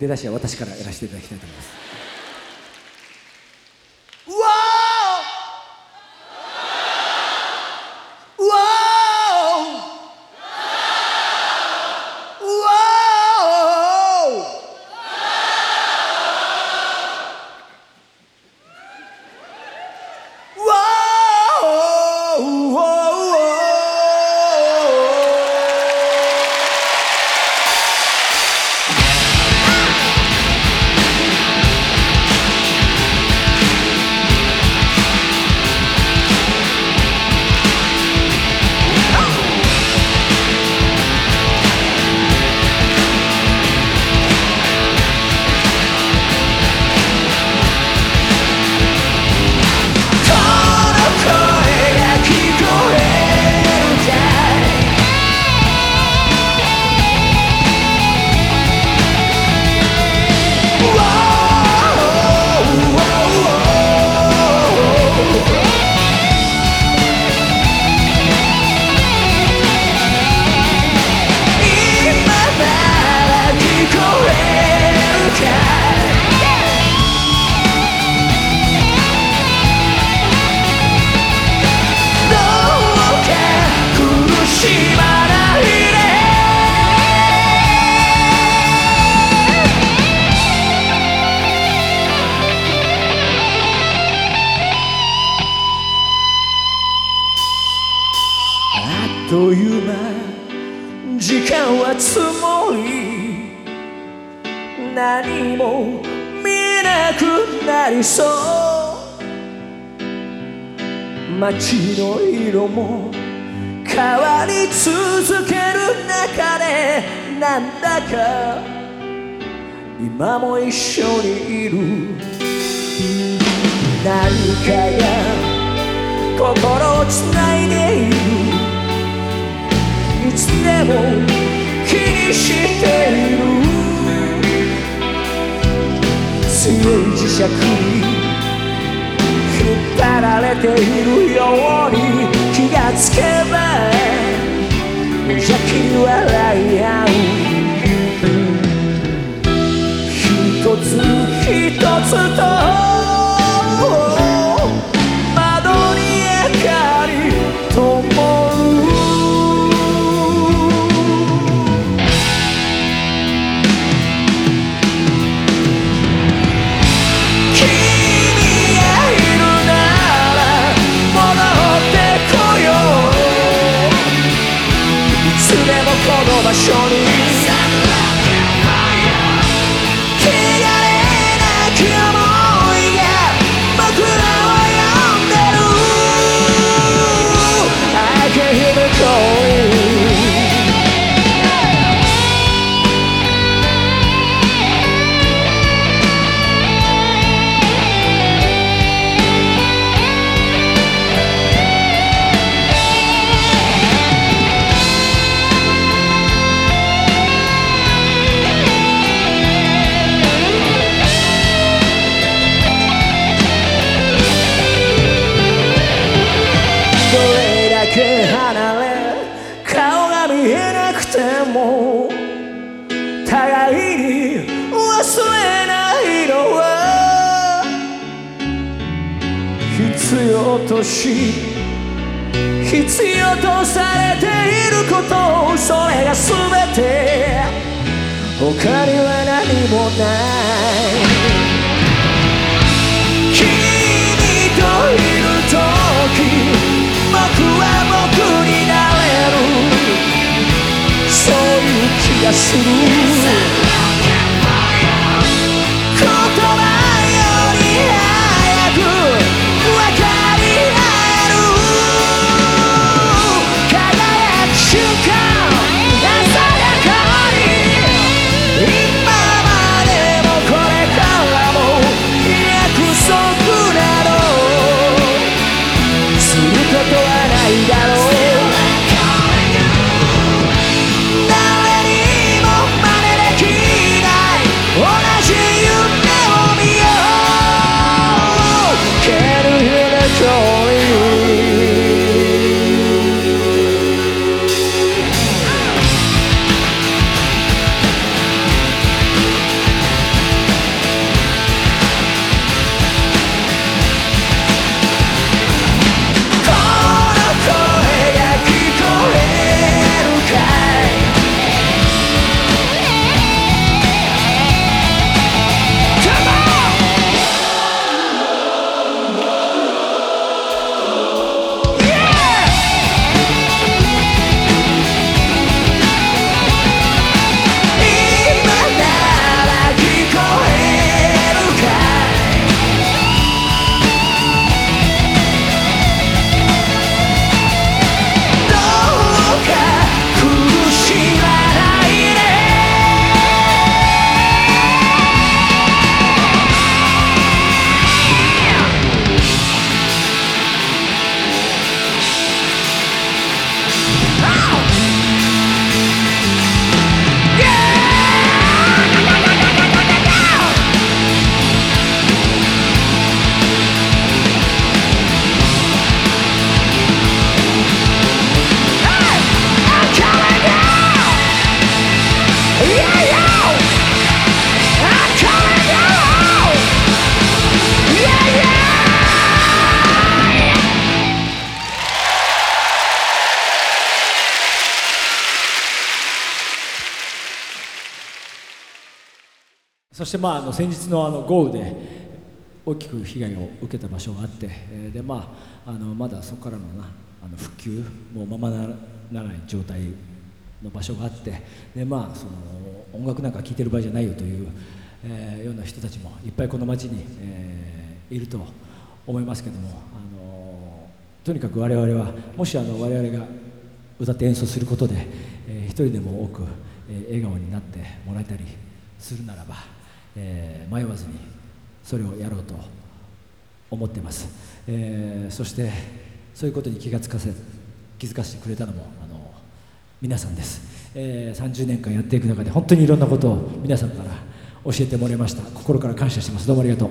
出だしは私からやらせていただきたいと思います。という間時間は積もり何も見なくなりそう。街の色も変わり続ける中でなんだか。今も一緒にいる。何かが心をつないでいる。でも気にしている強い磁石に引っ張られているように気がつけば無邪気に笑い合う。一つ一つとも互いに忘れないのは必要とし必要とされていることそれが全て他には何もないする show. そしてまああの先日のあの豪雨で大きく被害を受けた場所があって、えーでまあ、あのまだそこからのなあの復旧もままならない状態の場所があってで、まあ、その音楽なんか聴いてる場合じゃないよという、えーような人たちもいっぱいこの街に、えーいると思いますけども、あのとにかく我々はもしあの我々が歌って演奏することで、えー一人でも多く、えー笑顔になってもらえたりするならば、えー迷わずにそれをやろうと思ってます、えーそしてそういうことに気がつかせ気づかせてくれたのもあの皆さんです、えー30年間やっていく中で本当にいろんなことを皆さんから教えてもらいました。心から感謝してます。どうもありがとう。